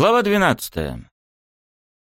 Глава 12.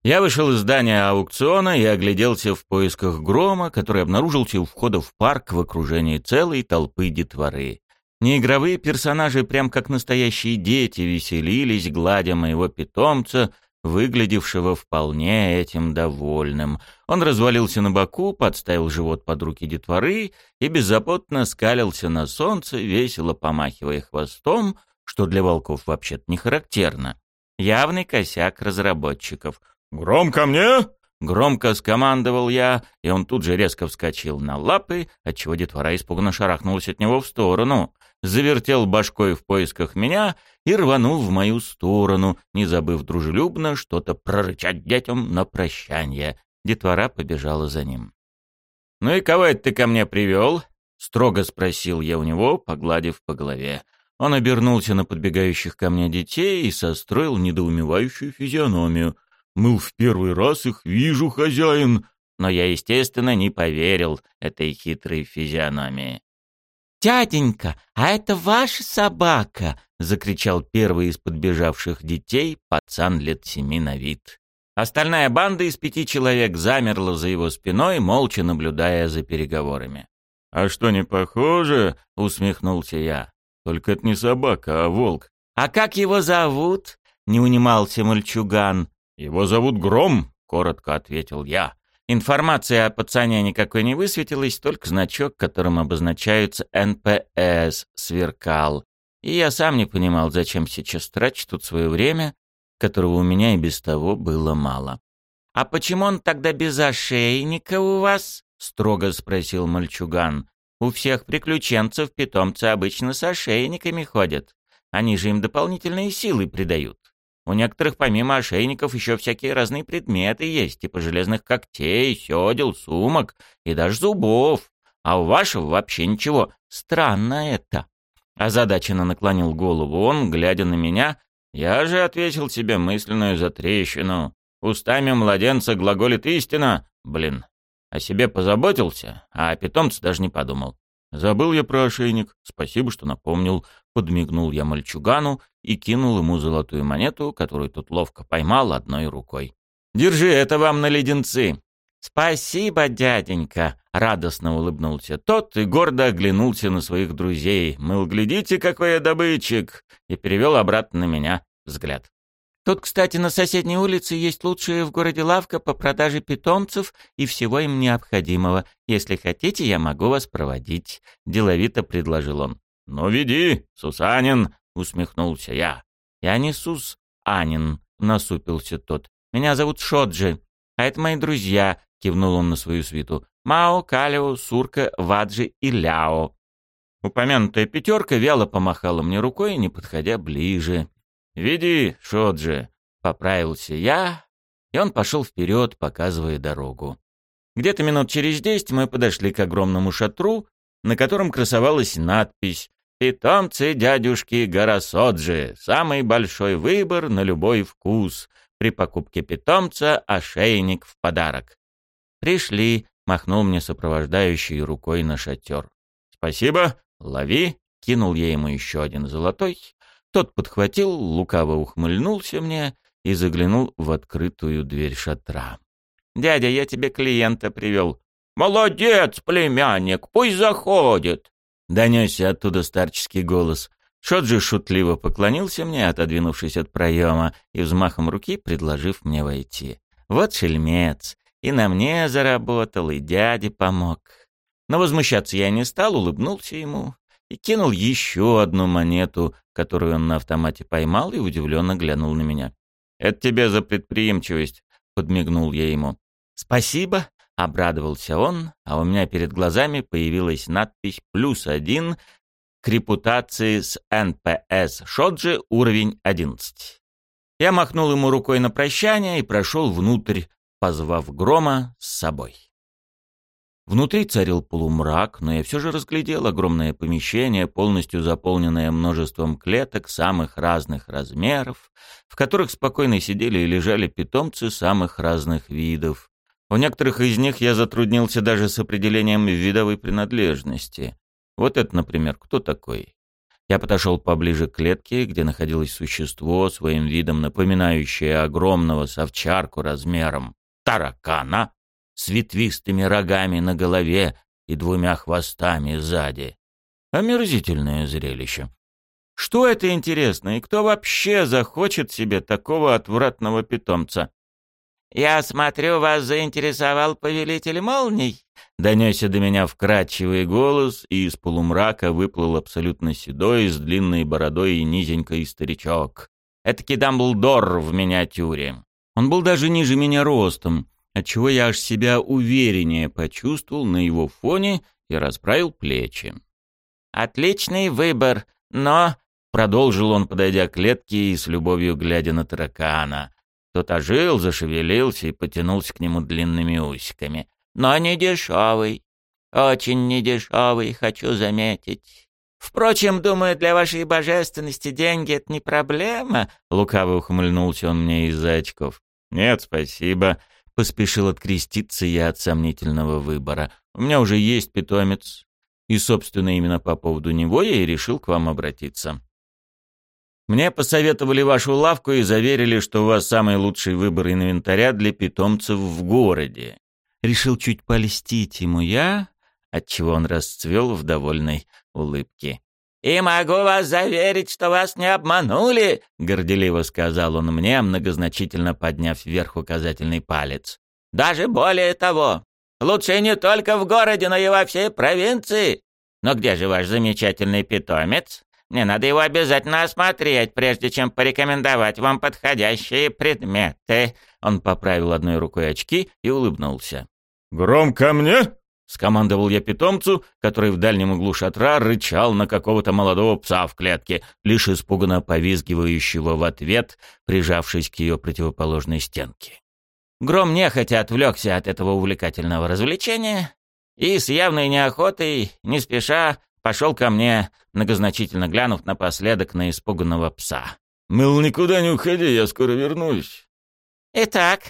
Я вышел из здания аукциона и огляделся в поисках грома, который обнаружился у входа в парк в окружении целой толпы детворы. Неигровые персонажи, прям как настоящие дети, веселились, гладя моего питомца, выглядевшего вполне этим довольным. Он развалился на боку, подставил живот под руки детворы и беззаботно скалился на солнце, весело помахивая хвостом, что для волков вообще-то не характерно. Явный косяк разработчиков. «Гром ко мне!» Громко скомандовал я, и он тут же резко вскочил на лапы, отчего детвора испуганно шарахнулась от него в сторону, завертел башкой в поисках меня и рванул в мою сторону, не забыв дружелюбно что-то прорычать детям на прощание. Детвора побежала за ним. «Ну и кого это ты ко мне привел?» — строго спросил я у него, погладив по голове. Он обернулся на подбегающих ко мне детей и состроил недоумевающую физиономию. «Мыл, в первый раз их вижу, хозяин!» Но я, естественно, не поверил этой хитрой физиономии. «Дяденька, а это ваша собака!» — закричал первый из подбежавших детей, пацан лет семи на вид. Остальная банда из пяти человек замерла за его спиной, молча наблюдая за переговорами. «А что, не похоже?» — усмехнулся я. Только это не собака, а волк. «А как его зовут?» — не унимался мальчуган. «Его зовут Гром», — коротко ответил я. Информация о пацане никакой не высветилась, только значок, которым обозначаются НПС, сверкал. И я сам не понимал, зачем сейчас трачу тут свое время, которого у меня и без того было мало. «А почему он тогда без ошейника у вас?» — строго спросил мальчуган. У всех приключенцев питомцы обычно с ошейниками ходят. Они же им дополнительные силы придают. У некоторых помимо ошейников еще всякие разные предметы есть, типа железных когтей, седел, сумок и даже зубов. А у вашего вообще ничего. Странно это. Озадаченно наклонил голову он, глядя на меня. Я же ответил себе мысленную затрещину. Устами младенца глаголит истина. Блин, о себе позаботился, а о питомце даже не подумал. Забыл я про ошейник. Спасибо, что напомнил. Подмигнул я мальчугану и кинул ему золотую монету, которую тот ловко поймал одной рукой. «Держи, это вам на леденцы!» «Спасибо, дяденька!» — радостно улыбнулся тот и гордо оглянулся на своих друзей. Мыл, глядите, какой я добытчик! И перевел обратно на меня взгляд. Тут, кстати, на соседней улице есть лучшая в городе лавка по продаже питомцев и всего им необходимого. Если хотите, я могу вас проводить», — деловито предложил он. «Ну, веди, Сусанин», — усмехнулся я. «Я не Сус Анин», — насупился тот. «Меня зовут Шоджи, а это мои друзья», — кивнул он на свою свиту. «Мао, Калио, Сурка, Ваджи и Ляо». Упомянутая пятерка вяло помахала мне рукой, не подходя ближе. «Веди, Шоджи!» — поправился я, и он пошел вперед, показывая дорогу. Где-то минут через десять мы подошли к огромному шатру, на котором красовалась надпись «Питомцы дядюшки Гарасоджи. Самый большой выбор на любой вкус. При покупке питомца ошейник в подарок». «Пришли», — махнул мне сопровождающий рукой на шатер. «Спасибо, лови», — кинул я ему еще один золотой, тот подхватил, лукаво ухмыльнулся мне и заглянул в открытую дверь шатра. «Дядя, я тебе клиента привел». «Молодец, племянник, пусть заходит!» Донесся оттуда старческий голос. Шоджи шутливо поклонился мне, отодвинувшись от проема и взмахом руки предложив мне войти. Вот шельмец. И на мне заработал, и дяде помог. Но возмущаться я не стал, улыбнулся ему и кинул еще одну монету, которую он на автомате поймал и удивленно глянул на меня. «Это тебе за предприимчивость», — подмигнул я ему. «Спасибо», — обрадовался он, а у меня перед глазами появилась надпись «плюс один» к репутации с НПС Шоджи уровень 11. Я махнул ему рукой на прощание и прошел внутрь, позвав Грома с собой. Внутри царил полумрак, но я все же разглядел огромное помещение, полностью заполненное множеством клеток самых разных размеров, в которых спокойно сидели и лежали питомцы самых разных видов. У некоторых из них я затруднился даже с определением видовой принадлежности. Вот это, например, кто такой? Я подошел поближе к клетке, где находилось существо, своим видом напоминающее огромного совчарку размером таракана с ветвистыми рогами на голове и двумя хвостами сзади. Омерзительное зрелище. Что это интересно, и кто вообще захочет себе такого отвратного питомца? «Я смотрю, вас заинтересовал повелитель молний?» Донесся до меня вкрадчивый голос, и из полумрака выплыл абсолютно седой, с длинной бородой и низенький старичок. Этакий Дамблдор в миниатюре. Он был даже ниже меня ростом, отчего я аж себя увереннее почувствовал на его фоне и расправил плечи. «Отличный выбор, но...» — продолжил он, подойдя к клетке и с любовью глядя на таракана. Тот ожил, зашевелился и потянулся к нему длинными усиками. «Но не дешевый. Очень недешевый, хочу заметить. Впрочем, думаю, для вашей божественности деньги — это не проблема». Лукаво ухмыльнулся он мне из-за очков. «Нет, спасибо», — поспешил откреститься я от сомнительного выбора. «У меня уже есть питомец, и, собственно, именно по поводу него я и решил к вам обратиться». Мне посоветовали вашу лавку и заверили, что у вас самый лучший выбор инвентаря для питомцев в городе. Решил чуть полистить ему я, отчего он расцвел в довольной улыбке. «И могу вас заверить, что вас не обманули», — горделиво сказал он мне, многозначительно подняв вверх указательный палец. «Даже более того, лучше не только в городе, но и во всей провинции. Но где же ваш замечательный питомец?» Мне надо его обязательно осмотреть, прежде чем порекомендовать вам подходящие предметы». Он поправил одной рукой очки и улыбнулся. «Гром ко мне?» — скомандовал я питомцу, который в дальнем углу шатра рычал на какого-то молодого пса в клетке, лишь испуганно повизгивающего в ответ, прижавшись к ее противоположной стенке. Гром нехотя отвлекся от этого увлекательного развлечения и с явной неохотой, не спеша, пошел ко мне, многозначительно глянув напоследок на испуганного пса. «Мыл, никуда не уходи, я скоро вернусь». «Итак,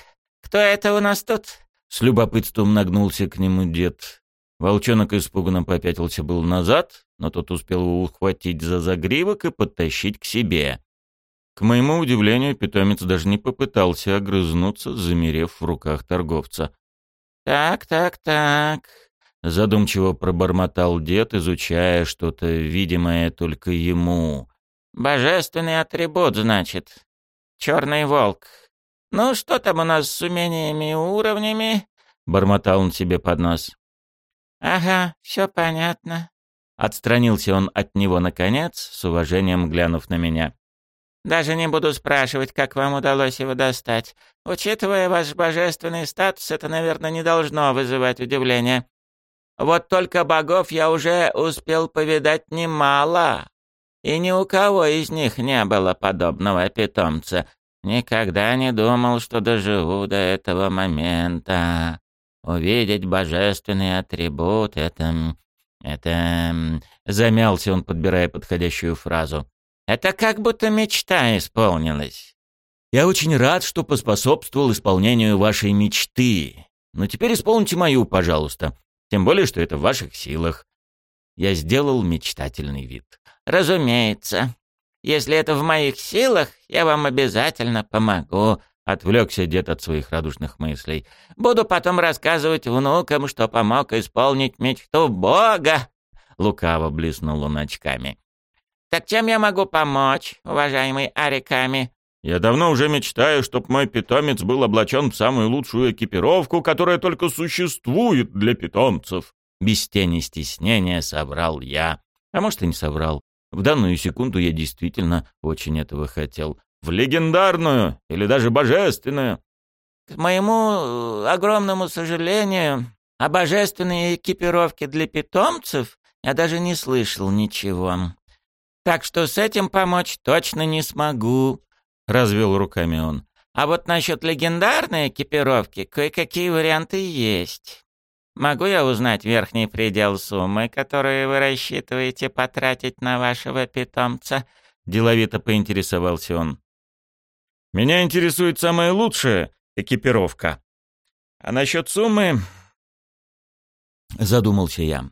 кто это у нас тут?» С любопытством нагнулся к нему дед. Волчонок испуганно попятился был назад, но тот успел его ухватить за загривок и подтащить к себе. К моему удивлению, питомец даже не попытался огрызнуться, замерев в руках торговца. «Так, так, так», Задумчиво пробормотал дед, изучая что-то видимое только ему. «Божественный атрибут, значит. Черный волк. Ну, что там у нас с умениями и уровнями?» Бормотал он себе под нос. «Ага, все понятно». Отстранился он от него наконец, с уважением глянув на меня. «Даже не буду спрашивать, как вам удалось его достать. Учитывая ваш божественный статус, это, наверное, не должно вызывать удивления. Вот только богов я уже успел повидать немало, и ни у кого из них не было подобного питомца. Никогда не думал, что доживу до этого момента. Увидеть божественный атрибут — это... это... Замялся он, подбирая подходящую фразу. Это как будто мечта исполнилась. Я очень рад, что поспособствовал исполнению вашей мечты. Но теперь исполните мою, пожалуйста. Тем более, что это в ваших силах. Я сделал мечтательный вид. Разумеется. Если это в моих силах, я вам обязательно помогу. Отвлекся дед от своих радушных мыслей. Буду потом рассказывать внукам, что помог исполнить мечту Бога. Лукаво блеснул он очками. Так чем я могу помочь, уважаемый Ариками? Я давно уже мечтаю, чтобы мой питомец был облачен в самую лучшую экипировку, которая только существует для питомцев. Без тени стеснения соврал я. А может, и не соврал. В данную секунду я действительно очень этого хотел. В легендарную или даже божественную. К моему э, огромному сожалению, о божественной экипировке для питомцев я даже не слышал ничего. Так что с этим помочь точно не смогу. — развел руками он. «А вот насчет легендарной экипировки кое-какие варианты есть. Могу я узнать верхний предел суммы, которую вы рассчитываете потратить на вашего питомца?» Деловито поинтересовался он. «Меня интересует самая лучшая экипировка. А насчет суммы...» Задумался я.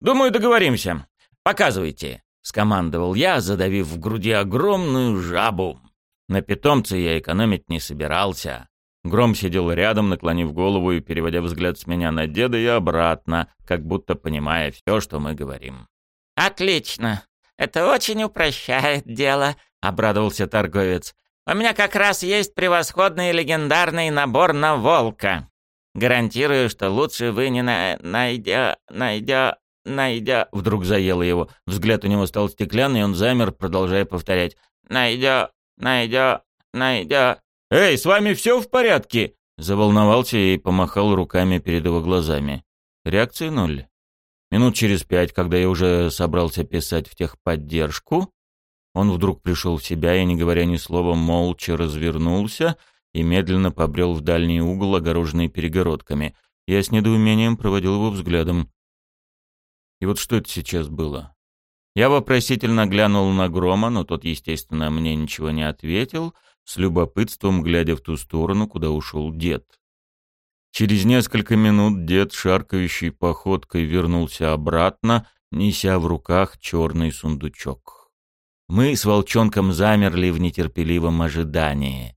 «Думаю, договоримся. Показывайте». — скомандовал я, задавив в груди огромную жабу. На питомце я экономить не собирался. Гром сидел рядом, наклонив голову и переводя взгляд с меня на деда и обратно, как будто понимая все, что мы говорим. «Отлично. Это очень упрощает дело», — обрадовался торговец. «У меня как раз есть превосходный легендарный набор на волка. Гарантирую, что лучше вы не на... найдя... найдя... найдя...» Вдруг заело его. Взгляд у него стал стеклянный, и он замер, продолжая повторять. «Найдя... найдя... найдя...» «Эй, с вами все в порядке?» Заволновался и помахал руками перед его глазами. Реакции ноль. Минут через пять, когда я уже собрался писать в техподдержку, он вдруг пришел в себя и, не говоря ни слова, молча развернулся и медленно побрел в дальний угол, огороженный перегородками. Я с недоумением проводил его взглядом. И вот что это сейчас было? Я вопросительно глянул на Грома, но тот, естественно, мне ничего не ответил, с любопытством глядя в ту сторону, куда ушел дед. Через несколько минут дед, шаркающей походкой, вернулся обратно, неся в руках черный сундучок. Мы с волчонком замерли в нетерпеливом ожидании.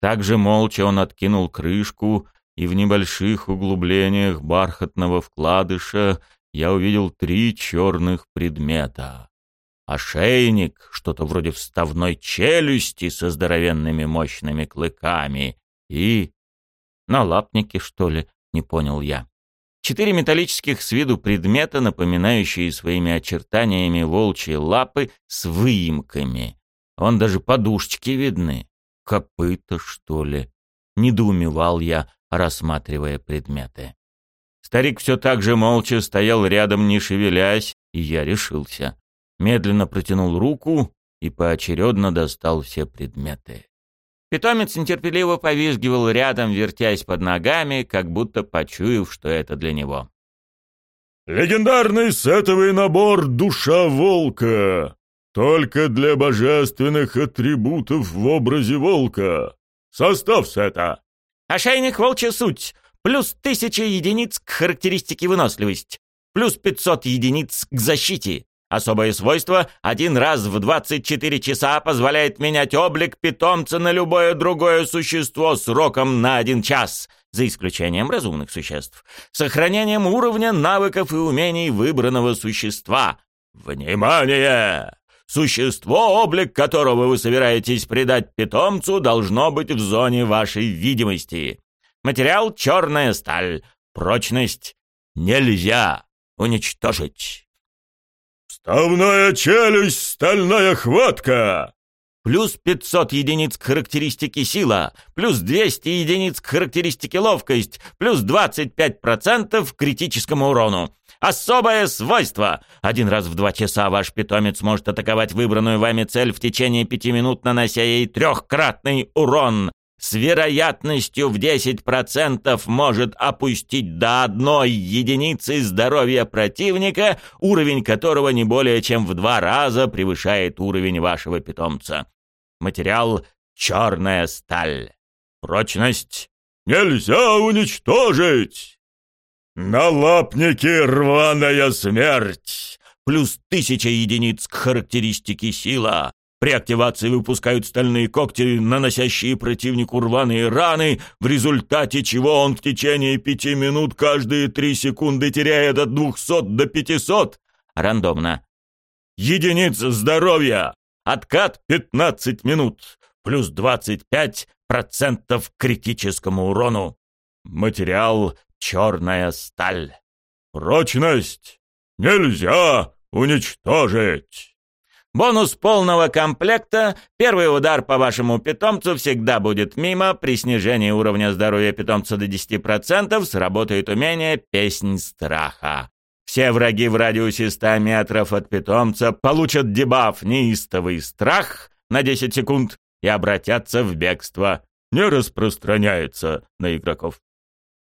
Также молча он откинул крышку, и в небольших углублениях бархатного вкладыша я увидел три черных предмета. Ошейник, что-то вроде вставной челюсти со здоровенными мощными клыками, и... Налапники, что ли, не понял я. Четыре металлических с виду предмета, напоминающие своими очертаниями волчьи лапы с выемками. Вон даже подушечки видны. Копыта, что ли? Недоумевал я, рассматривая предметы. Старик все так же молча стоял рядом, не шевелясь, и я решился. Медленно протянул руку и поочередно достал все предметы. Питомец нетерпеливо повизгивал рядом, вертясь под ногами, как будто почуяв, что это для него. «Легендарный сетовый набор «Душа волка». Только для божественных атрибутов в образе волка. Состав сета. Ошейник волчья суть. Плюс тысяча единиц к характеристике выносливость. Плюс 500 единиц к защите. Особое свойство – один раз в 24 часа позволяет менять облик питомца на любое другое существо сроком на один час, за исключением разумных существ, сохранением уровня навыков и умений выбранного существа. Внимание! Существо, облик которого вы собираетесь придать питомцу, должно быть в зоне вашей видимости. Материал – черная сталь. Прочность нельзя уничтожить. «Вставная челюсть, стальная хватка!» Плюс 500 единиц к характеристике сила, плюс 200 единиц к характеристике ловкость, плюс 25% к критическому урону. Особое свойство. Один раз в два часа ваш питомец может атаковать выбранную вами цель в течение пяти минут, нанося ей трехкратный урон с вероятностью в 10% может опустить до одной единицы здоровья противника, уровень которого не более чем в два раза превышает уровень вашего питомца. Материал «Черная сталь». Прочность «Нельзя уничтожить!» «Налапники рваная смерть!» плюс тысяча единиц к характеристике сила, при активации выпускают стальные когти, наносящие противнику рваные раны, в результате чего он в течение пяти минут каждые три секунды теряет от двухсот до пятисот. Рандомно. Единиц здоровья. Откат 15 минут. Плюс 25% к критическому урону. Материал черная сталь. Прочность нельзя уничтожить. Бонус полного комплекта. Первый удар по вашему питомцу всегда будет мимо. При снижении уровня здоровья питомца до 10% сработает умение «Песнь страха». Все враги в радиусе 100 метров от питомца получат дебаф «Неистовый страх» на 10 секунд и обратятся в бегство. Не распространяется на игроков.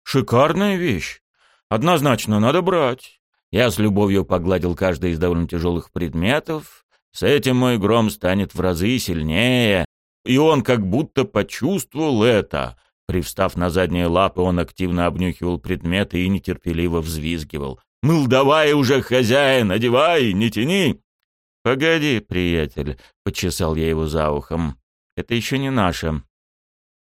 Шикарная вещь. Однозначно надо брать. Я с любовью погладил каждый из довольно тяжелых предметов, с этим мой гром станет в разы сильнее, и он как будто почувствовал это. Привстав на задние лапы, он активно обнюхивал предметы и нетерпеливо взвизгивал. «Мыл, давай уже, хозяин, одевай, не тяни!» «Погоди, приятель», — почесал я его за ухом. «Это еще не наше.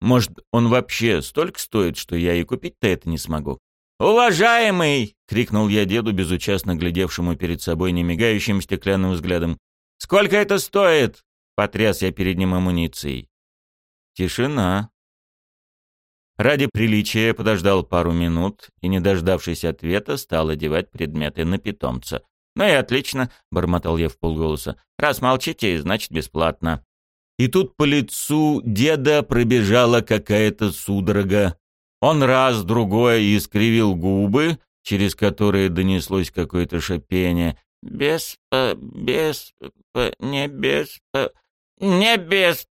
Может, он вообще столько стоит, что я и купить-то это не смогу?» «Уважаемый!» — крикнул я деду, безучастно глядевшему перед собой немигающим стеклянным взглядом. «Сколько это стоит?» — потряс я перед ним амуницией. Тишина. Ради приличия подождал пару минут и, не дождавшись ответа, стал одевать предметы на питомца. «Ну и отлично», — бормотал я в полголоса. «Раз молчите, значит бесплатно». И тут по лицу деда пробежала какая-то судорога. Он раз, другой искривил губы, через которые донеслось какое-то шипение. «Без... без... не без... не без...»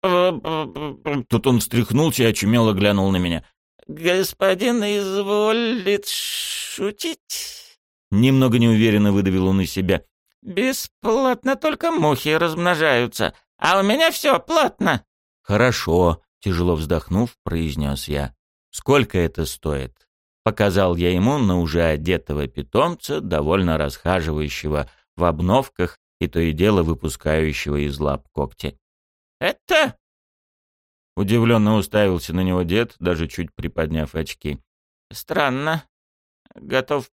Тут он встряхнулся и очумело глянул на меня. «Господин изволит шутить?» Немного неуверенно выдавил он из себя. «Бесплатно только мухи размножаются, а у меня все платно». «Хорошо», — тяжело вздохнув, произнес я. «Сколько это стоит?» Показал я ему на уже одетого питомца, довольно расхаживающего в обновках и то и дело выпускающего из лап когти. «Это...» Удивленно уставился на него дед, даже чуть приподняв очки. «Странно. Готов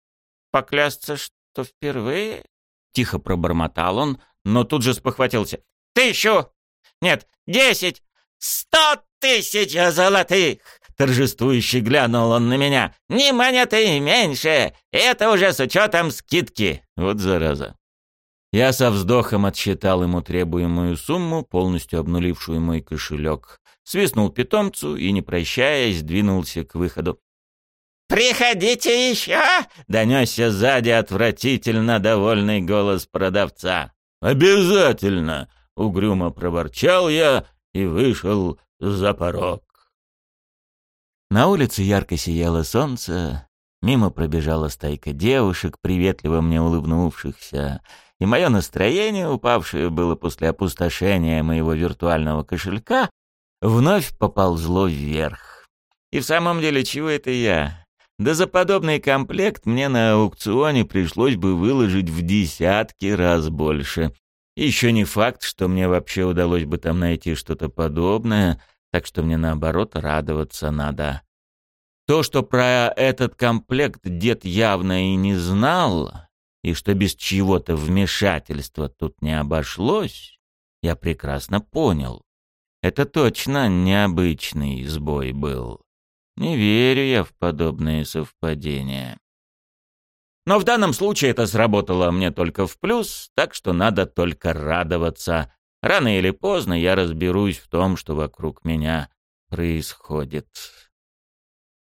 поклясться, что впервые...» Тихо пробормотал он, но тут же спохватился. «Тысячу! Нет, десять! Сто тысяч золотых!» Торжествующе глянул он на меня. «Ни монеты меньше! Это уже с учетом скидки!» Вот зараза. Я со вздохом отсчитал ему требуемую сумму, полностью обнулившую мой кошелек. Свистнул питомцу и, не прощаясь, двинулся к выходу. «Приходите еще!» — донесся сзади отвратительно довольный голос продавца. «Обязательно!» — угрюмо проворчал я и вышел за порог. На улице ярко сияло солнце, мимо пробежала стайка девушек, приветливо мне улыбнувшихся, и мое настроение, упавшее было после опустошения моего виртуального кошелька, вновь поползло вверх. И в самом деле, чего это я? Да за подобный комплект мне на аукционе пришлось бы выложить в десятки раз больше. Еще не факт, что мне вообще удалось бы там найти что-то подобное, так что мне наоборот радоваться надо. То, что про этот комплект дед явно и не знал, и что без чего-то вмешательства тут не обошлось, я прекрасно понял. Это точно необычный сбой был. Не верю я в подобные совпадения. Но в данном случае это сработало мне только в плюс, так что надо только радоваться. Рано или поздно я разберусь в том, что вокруг меня происходит.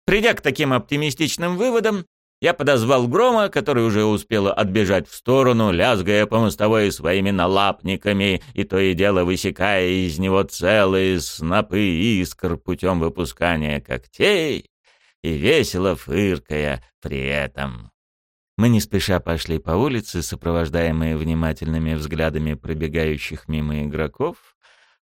Придя к таким оптимистичным выводам, я подозвал Грома, который уже успел отбежать в сторону, лязгая по мостовой своими налапниками и то и дело высекая из него целые снопы искр путем выпускания когтей и весело фыркая при этом. Мы не спеша пошли по улице, сопровождаемые внимательными взглядами пробегающих мимо игроков,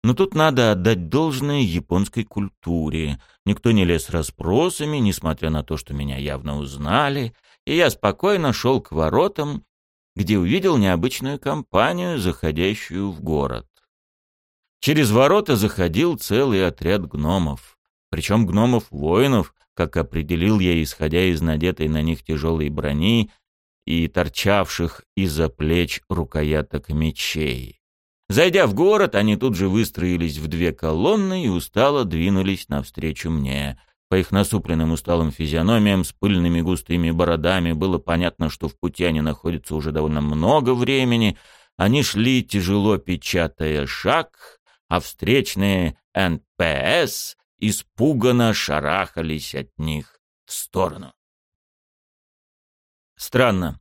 но тут надо отдать должное японской культуре. Никто не лез расспросами, несмотря на то, что меня явно узнали, и я спокойно шел к воротам, где увидел необычную компанию, заходящую в город. Через ворота заходил целый отряд гномов. Причем гномов-воинов, как определил я, исходя из надетой на них тяжелой брони и торчавших из-за плеч рукояток мечей. Зайдя в город, они тут же выстроились в две колонны и устало двинулись навстречу мне. По их насупленным усталым физиономиям с пыльными густыми бородами было понятно, что в пути они находятся уже довольно много времени. Они шли, тяжело печатая шаг, а встречные НПС испуганно шарахались от них в сторону. Странно.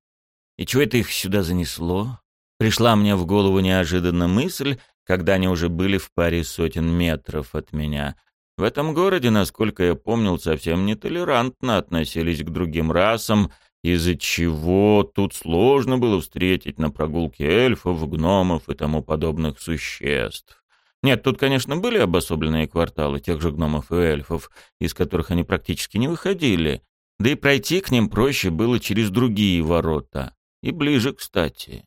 И чего это их сюда занесло? Пришла мне в голову неожиданно мысль, когда они уже были в паре сотен метров от меня. В этом городе, насколько я помнил, совсем нетолерантно относились к другим расам, из-за чего тут сложно было встретить на прогулке эльфов, гномов и тому подобных существ. Нет, тут, конечно, были обособленные кварталы тех же гномов и эльфов, из которых они практически не выходили, да и пройти к ним проще было через другие ворота, и ближе, кстати.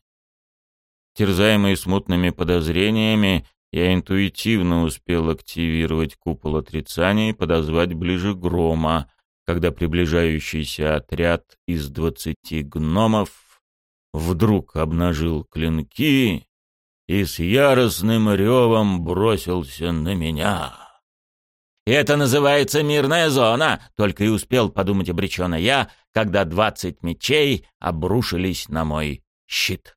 Терзаемый смутными подозрениями, я интуитивно успел активировать купол отрицания и подозвать ближе грома, когда приближающийся отряд из двадцати гномов вдруг обнажил клинки и с яростным ревом бросился на меня. «Это называется мирная зона!» — только и успел подумать обреченно я, когда двадцать мечей обрушились на мой щит.